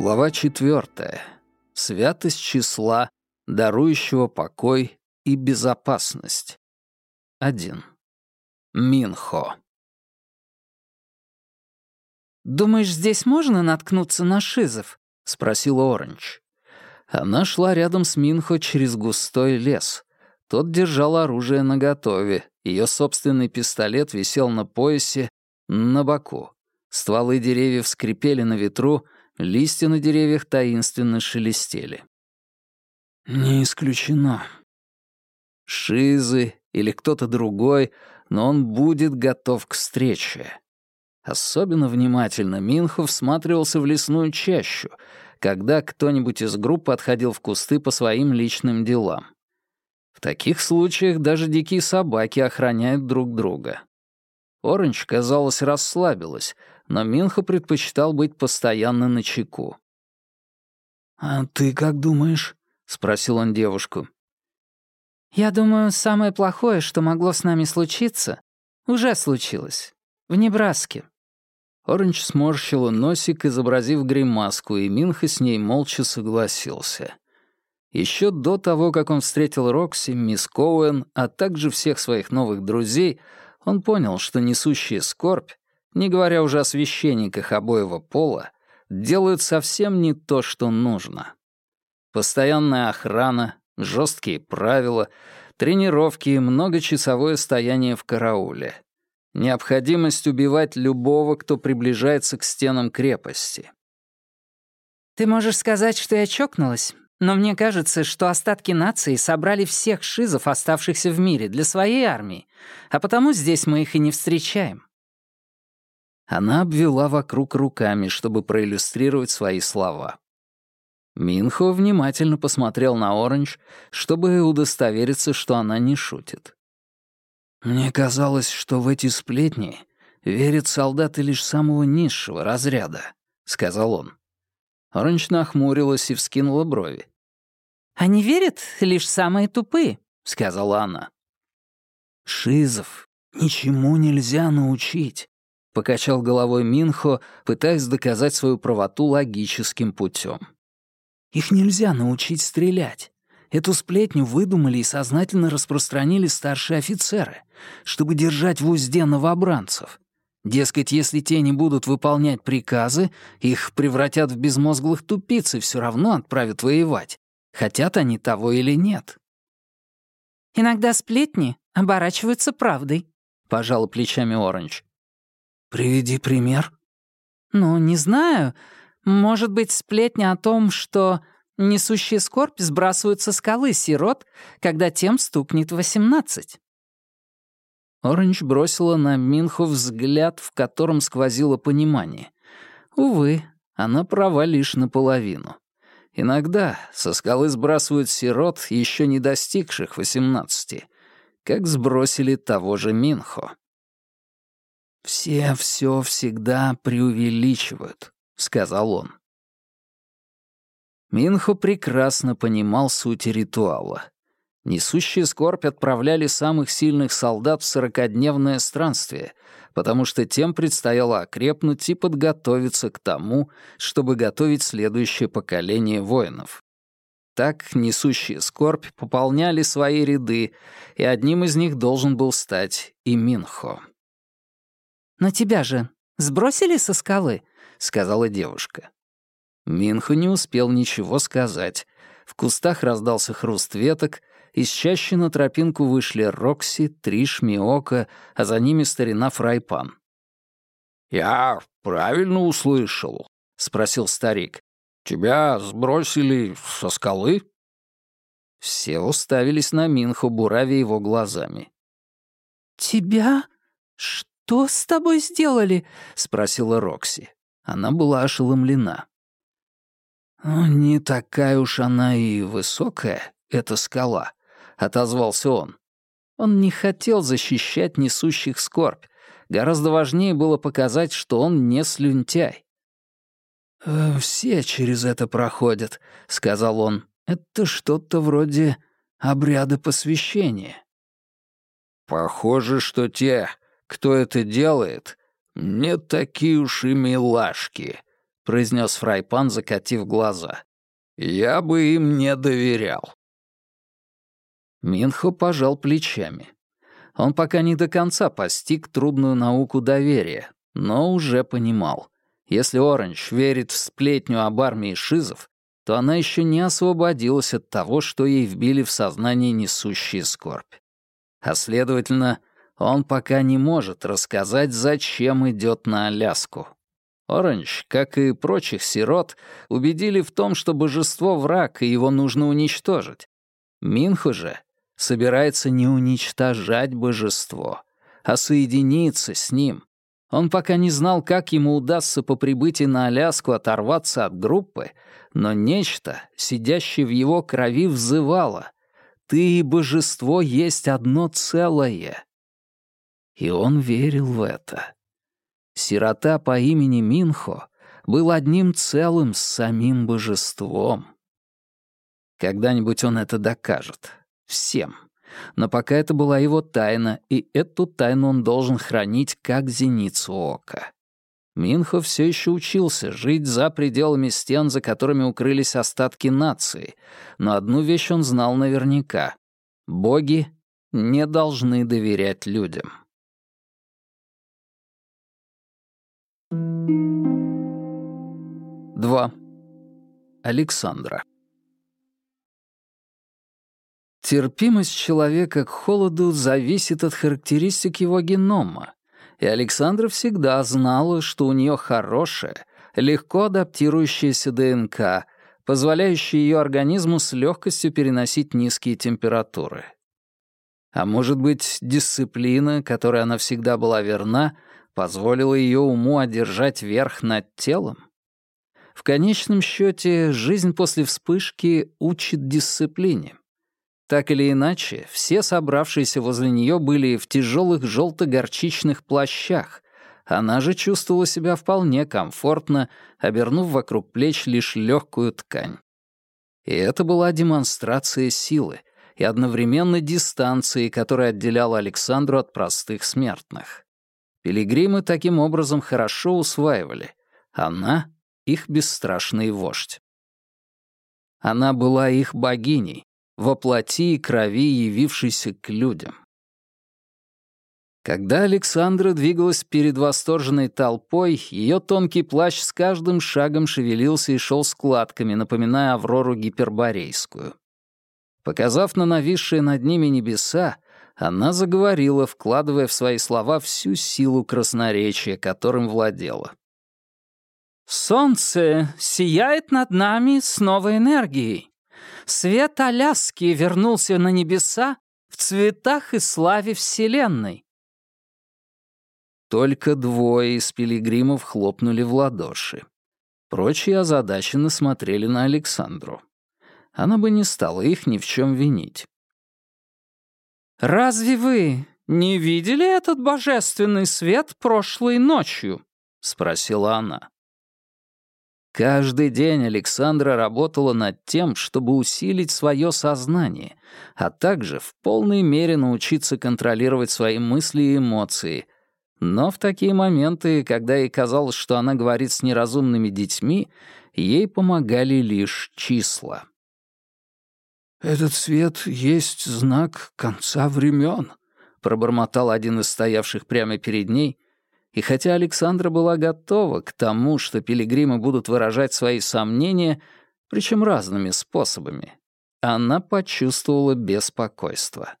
Глава четвертая. Святость числа, дарующего покой и безопасность. Один. Минхо. «Думаешь, здесь можно наткнуться на шизов?» — спросила Оранж. Она шла рядом с Минхо через густой лес. Тот держал оружие наготове. Ее собственный пистолет висел на поясе, на боку. Стволы деревьев скрипели на ветру, листья на деревьях таинственно шелестели. «Не исключено». Шизы или кто-то другой, но он будет готов к встрече. Особенно внимательно Минхо всматривался в лесную чащу, когда кто-нибудь из группы отходил в кусты по своим личным делам. В таких случаях даже дикие собаки охраняют друг друга. Оранж, казалось, расслабилась, но Минхо предпочитал быть постоянно на чеку. «А ты как думаешь?» — спросил он девушку. «Я думаю, самое плохое, что могло с нами случиться, уже случилось. В Небраске». Оранж сморщила носик, изобразив гримаску, и Минха с ней молча согласился. Еще до того, как он встретил Рокси, мисс Коуэн, а также всех своих новых друзей, он понял, что несущие скорбь, не говоря уже о священниках обоего пола, делают совсем не то, что нужно. Постоянная охрана, жесткие правила, тренировки и многочасовое стояние в карауле. Необходимость убивать любого, кто приближается к стенам крепости. «Ты можешь сказать, что я чокнулась, но мне кажется, что остатки нации собрали всех шизов, оставшихся в мире, для своей армии, а потому здесь мы их и не встречаем». Она обвела вокруг руками, чтобы проиллюстрировать свои слова. Минхо внимательно посмотрел на Оранж, чтобы удостовериться, что она не шутит. «Мне казалось, что в эти сплетни верят солдаты лишь самого низшего разряда», — сказал он. Оранж нахмурилась и вскинула брови. «Они верят лишь самые тупые», — сказала она. «Шизов ничему нельзя научить», — покачал головой Минхо, пытаясь доказать свою правоту логическим путем. «Их нельзя научить стрелять. Эту сплетню выдумали и сознательно распространили старшие офицеры, чтобы держать в узде новобранцев. Дескать, если те не будут выполнять приказы, их превратят в безмозглых тупиц и все равно отправят воевать, хотят они того или нет. «Иногда сплетни оборачиваются правдой», — пожала плечами Оранж. «Приведи пример». «Ну, не знаю. Может быть, сплетня о том, что несущие скорбь сбрасывают со скалы сирот, когда тем стукнет восемнадцать». Оранж бросила на Минху взгляд, в котором сквозило понимание. Увы, она права лишь наполовину. Иногда со скалы сбрасывают сирот, еще не достигших восемнадцати, как сбросили того же Минхо. «Все все всегда преувеличивают», — сказал он. Минхо прекрасно понимал суть ритуала. Несущие скорбь отправляли самых сильных солдат в сорокодневное странствие, потому что тем предстояло окрепнуть и подготовиться к тому, чтобы готовить следующее поколение воинов. Так несущие скорбь пополняли свои ряды, и одним из них должен был стать и Минхо. «Но тебя же сбросили со скалы?» — сказала девушка. Минхо не успел ничего сказать. В кустах раздался хруст веток, из чащи на тропинку вышли Рокси, Триш, Миока, а за ними старина Фрайпан. «Я правильно услышал?» — спросил старик. «Тебя сбросили со скалы?» Все уставились на Минху, буравя его глазами. «Тебя? Что с тобой сделали?» — спросила Рокси. Она была ошеломлена. «Ну, не такая уж она и высокая, эта скала», — отозвался он. Он не хотел защищать несущих скорбь. Гораздо важнее было показать, что он не слюнтяй. «Э, «Все через это проходят», — сказал он. «Это что-то вроде обряда посвящения». «Похоже, что те, кто это делает, не такие уж и милашки», — произнес Фрайпан, закатив глаза. «Я бы им не доверял». Минхо пожал плечами. Он пока не до конца постиг трудную науку доверия, но уже понимал. Если Оранж верит в сплетню об армии шизов, то она еще не освободилась от того, что ей вбили в сознание несущие скорбь. А следовательно, он пока не может рассказать, зачем идет на Аляску. Оранж, как и прочих сирот, убедили в том, что божество враг, и его нужно уничтожить. Минху же собирается не уничтожать божество, а соединиться с ним. Он пока не знал, как ему удастся по прибытии на Аляску оторваться от группы, но нечто, сидящее в его крови, взывало. «Ты и божество есть одно целое». И он верил в это. Сирота по имени Минхо был одним целым с самим божеством. Когда-нибудь он это докажет. Всем. Но пока это была его тайна, и эту тайну он должен хранить как зеницу ока. Минхо все еще учился жить за пределами стен, за которыми укрылись остатки нации, но одну вещь он знал наверняка. Боги не должны доверять людям. Два. Александра. Терпимость человека к холоду зависит от характеристик его генома, и Александра всегда знала, что у нее хорошая, легко адаптирующаяся ДНК, позволяющая ее организму с легкостью переносить низкие температуры. А может быть, дисциплина, которой она всегда была верна, позволила ее уму одержать верх над телом? В конечном счете, жизнь после вспышки учит дисциплине. Так или иначе, все собравшиеся возле нее были в тяжелых желто-горчичных плащах. Она же чувствовала себя вполне комфортно, обернув вокруг плеч лишь легкую ткань. И это была демонстрация силы и одновременно дистанции, которая отделяла Александру от простых смертных. Пилигримы таким образом хорошо усваивали. Она — их бесстрашный вождь. Она была их богиней, во плоти и крови явившийся к людям. Когда Александра двигалась перед восторженной толпой, ее тонкий плащ с каждым шагом шевелился и шел складками, напоминая Аврору Гиперборейскую. Показав на нависшие над ними небеса, она заговорила, вкладывая в свои слова всю силу красноречия, которым владела. «Солнце сияет над нами с новой энергией. Свет Аляски вернулся на небеса в цветах и славе Вселенной. Только двое из пилигримов хлопнули в ладоши. Прочие озадаченно смотрели на Александру. Она бы не стала их ни в чем винить. «Разве вы не видели этот божественный свет прошлой ночью?» — спросила она. Каждый день Александра работала над тем, чтобы усилить свое сознание, а также в полной мере научиться контролировать свои мысли и эмоции. Но в такие моменты, когда ей казалось, что она говорит с неразумными детьми, ей помогали лишь числа. «Этот свет есть знак конца времен», — пробормотал один из стоявших прямо перед ней — и хотя Александра была готова к тому, что пилигримы будут выражать свои сомнения, причем разными способами, она почувствовала беспокойство.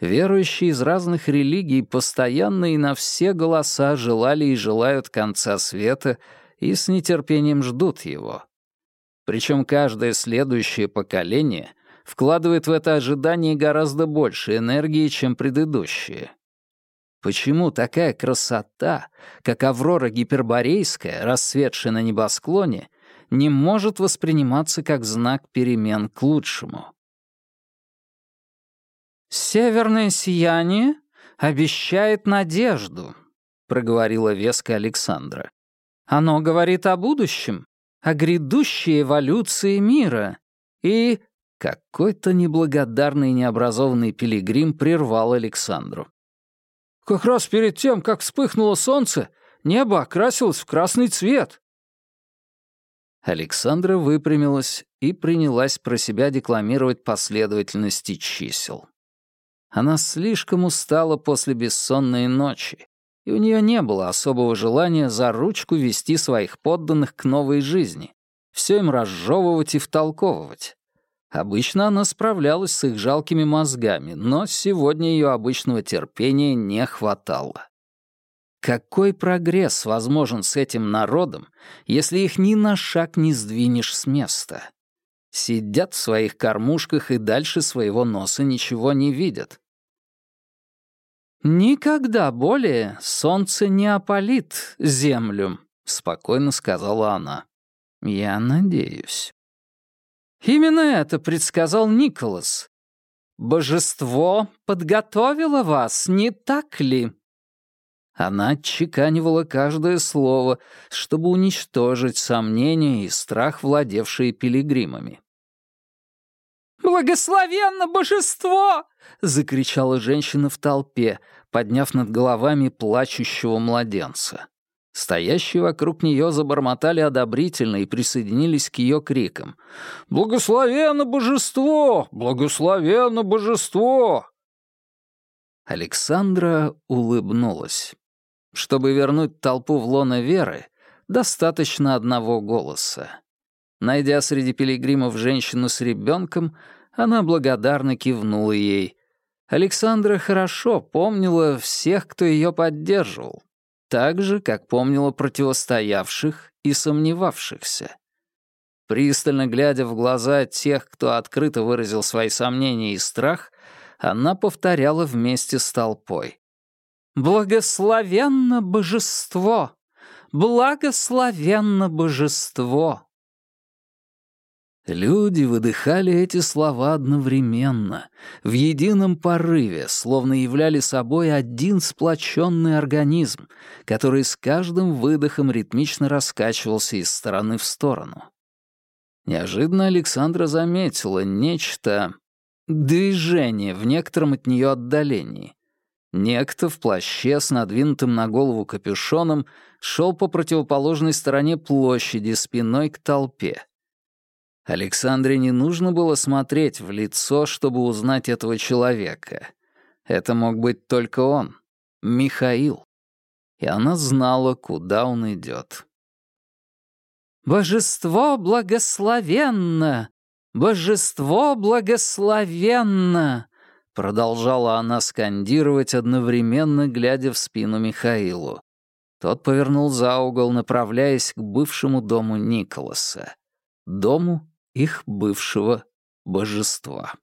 Верующие из разных религий постоянно и на все голоса желали и желают конца света и с нетерпением ждут его. Причем каждое следующее поколение вкладывает в это ожидание гораздо больше энергии, чем предыдущее. Почему такая красота, как Аврора Гиперборейская, расцветшая на небосклоне, не может восприниматься как знак перемен к лучшему? «Северное сияние обещает надежду», — проговорила веска Александра. «Оно говорит о будущем, о грядущей эволюции мира и...» Какой-то неблагодарный и необразованный пилигрим прервал Александру. Как раз перед тем, как вспыхнуло солнце, небо окрасилось в красный цвет. Александра выпрямилась и принялась про себя декламировать последовательности чисел. Она слишком устала после бессонной ночи, и у нее не было особого желания за ручку вести своих подданных к новой жизни, все им разжевывать и втолковывать. Обычно она справлялась с их жалкими мозгами, но сегодня ее обычного терпения не хватало. Какой прогресс возможен с этим народом, если их ни на шаг не сдвинешь с места? Сидят в своих кормушках и дальше своего носа ничего не видят. «Никогда более солнце не опалит землю», — спокойно сказала она. «Я надеюсь». Именно это предсказал Николас. Божество подготовило вас, не так ли? Она отчеканивала каждое слово, чтобы уничтожить сомнения и страх, владевшие пилигримами. «Благословенно божество!» — закричала женщина в толпе, подняв над головами плачущего младенца. Стоящие вокруг нее забормотали одобрительно и присоединились к ее крикам. «Благословенно божество! Благословенно божество!» Александра улыбнулась. Чтобы вернуть толпу в лоно веры, достаточно одного голоса. Найдя среди пилигримов женщину с ребенком, она благодарно кивнула ей. Александра хорошо помнила всех, кто ее поддерживал, так же, как помнила противостоявших и сомневавшихся. Пристально глядя в глаза тех, кто открыто выразил свои сомнения и страх, она повторяла вместе с толпой. «Благословенно божество! Благословенно божество!» Люди выдыхали эти слова одновременно, в едином порыве, словно являли собой один сплоченный организм, который с каждым выдохом ритмично раскачивался из стороны в сторону. Неожиданно Александра заметила нечто... движение в некотором от нее отдалении. Некто в плаще с надвинутым на голову капюшоном шел по противоположной стороне площади спиной к толпе. Александре не нужно было смотреть в лицо, чтобы узнать этого человека. Это мог быть только он, Михаил. И она знала, куда он идет. «Божество благословенно! Божество благословенно!» Продолжала она скандировать, одновременно глядя в спину Михаилу. Тот повернул за угол, направляясь к бывшему дому Николаса. Дому, их бывшего божества.